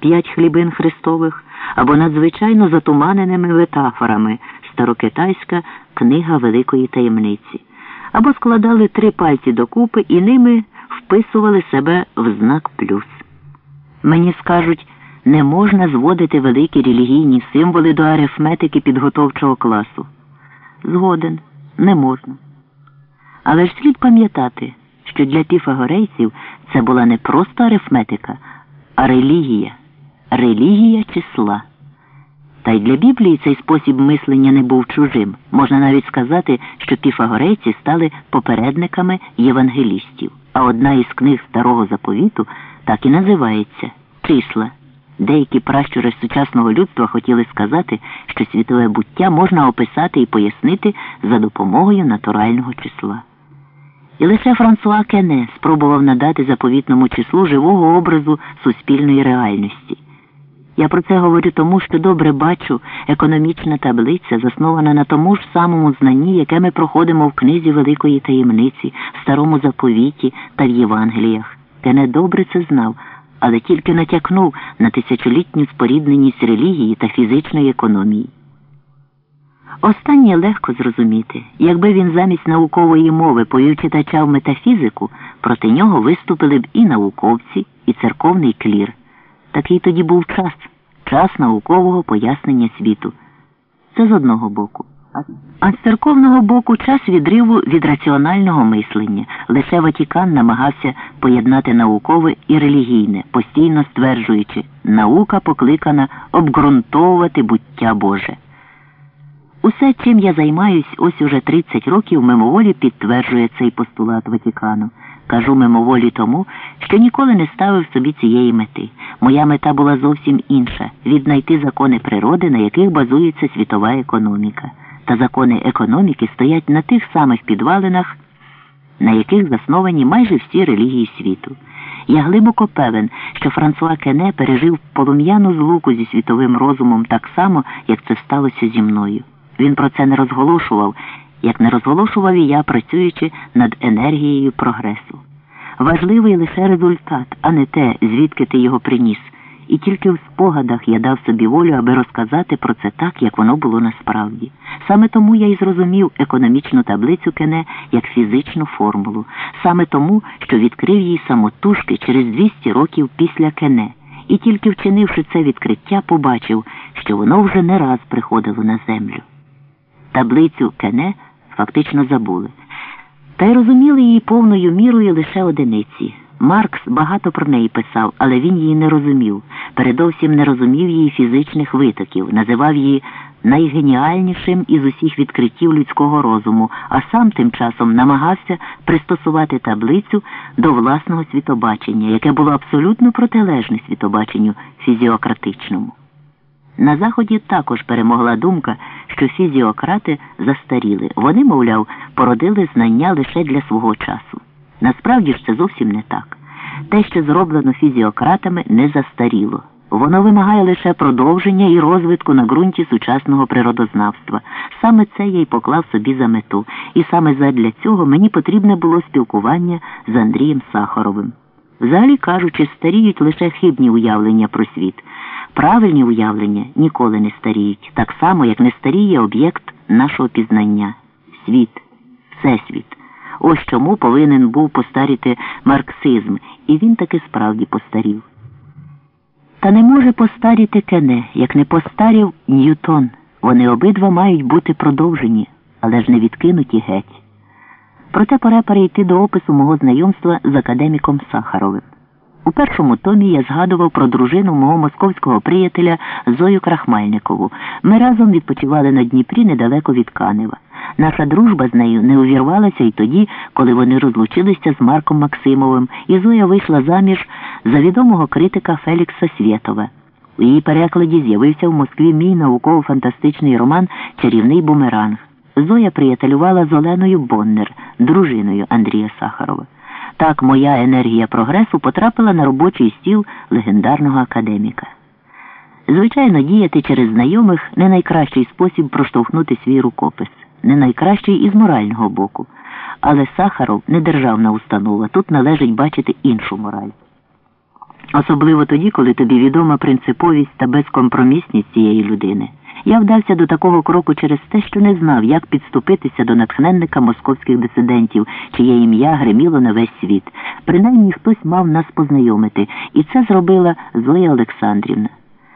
п'ять хлібин Христових або надзвичайно затуманеними метафорами старокитайська книга Великої таємниці, або складали три пальці докупи і ними вписували себе в знак плюс. Мені скажуть, не можна зводити великі релігійні символи до арифметики підготовчого класу. Згоден, не можна. Але ж слід пам'ятати, що для піфагорейців це була не просто арифметика, а релігія, релігія числа. Та й для Біблії цей спосіб мислення не був чужим. Можна навіть сказати, що піфагорейці стали попередниками євангелістів, а одна із книг старого заповіту так і називається числа. Деякі пращури сучасного людства хотіли сказати, що світове буття можна описати і пояснити за допомогою натурального числа. І лише Франсуа Кене спробував надати заповітному числу живого образу суспільної реальності. Я про це говорю тому, що добре бачу, економічна таблиця заснована на тому ж самому знанні, яке ми проходимо в книзі Великої таємниці, в старому заповіті та в Євангеліях. Кене добре це знав, але тільки натякнув на тисячолітню спорідненість релігії та фізичної економії. Останнє легко зрозуміти, якби він замість наукової мови повів читача в метафізику, проти нього виступили б і науковці, і церковний клір. Такий тоді був час, час наукового пояснення світу. Це з одного боку. А з церковного боку час відриву від раціонального мислення. Лише Ватікан намагався поєднати наукове і релігійне, постійно стверджуючи, наука покликана обґрунтовувати буття Боже. Усе, чим я займаюсь ось уже 30 років, мимоволі підтверджує цей постулат Ватікану. Кажу мимоволі тому, що ніколи не ставив собі цієї мети. Моя мета була зовсім інша віднайти закони природи, на яких базується світова економіка. Та закони економіки стоять на тих самих підвалинах, на яких засновані майже всі релігії світу. Я глибоко певен, що Франсуа Кене пережив полум'яну злуку зі світовим розумом так само, як це сталося зі мною. Він про це не розголошував, як не розголошував і я, працюючи над енергією прогресу. Важливий лише результат, а не те, звідки ти його приніс. І тільки в спогадах я дав собі волю, аби розказати про це так, як воно було насправді. Саме тому я й зрозумів економічну таблицю Кене як фізичну формулу, саме тому, що відкрив її самотужки через 200 років після Кене, і тільки вчинивши це відкриття, побачив, що воно вже не раз приходило на землю. Таблицю Кене фактично забули. Та й розуміли її повною мірою лише одиниці. Маркс багато про неї писав, але він її не розумів. Передовсім не розумів її фізичних витоків, називав її найгеніальнішим із усіх відкриттів людського розуму, а сам тим часом намагався пристосувати таблицю до власного світобачення, яке було абсолютно протилежне світобаченню фізіократичному. На Заході також перемогла думка, що фізіократи застаріли. Вони, мовляв, породили знання лише для свого часу. Насправді ж це зовсім не так. Те, що зроблено фізіократами, не застаріло. Воно вимагає лише продовження і розвитку на ґрунті сучасного природознавства. Саме це я й поклав собі за мету, і саме задля цього мені потрібне було спілкування з Андрієм Сахаровим. Взагалі кажучи, старіють лише хибні уявлення про світ. Правильні уявлення ніколи не старіють, так само, як не старіє об'єкт нашого пізнання світ, всесвіт. Ось чому повинен був постаріти марксизм, і він таки справді постарів. Та не може постаріти Кене, як не постарів Ньютон. Вони обидва мають бути продовжені, але ж не відкинуті геть. Проте пора перейти до опису мого знайомства з академіком Сахаровим. У першому томі я згадував про дружину мого московського приятеля Зою Крахмальникову. Ми разом відпочивали на Дніпрі недалеко від Канева. Наша дружба з нею не увірвалася і тоді, коли вони розлучилися з Марком Максимовим, і Зоя вийшла заміж за відомого критика Фелікса Свєтова. У її перекладі з'явився в Москві мій науково-фантастичний роман Чарівний бумеранг. Зоя приятелювала з Оленою Боннер, дружиною Андрія Сахарова. Так моя енергія прогресу потрапила на робочий стіл легендарного академіка. Звичайно, діяти через знайомих не найкращий спосіб проштовхнути свій рукопис, не найкращий із морального боку. Але Сахаров не державна установа, тут належить бачити іншу мораль. Особливо тоді, коли тобі відома принциповість та безкомпромісність цієї людини. Я вдався до такого кроку через те, що не знав, як підступитися до натхненника московських дисидентів, чиє ім'я гриміло на весь світ. Принаймні хтось мав нас познайомити, і це зробила Зоя Олександрівна.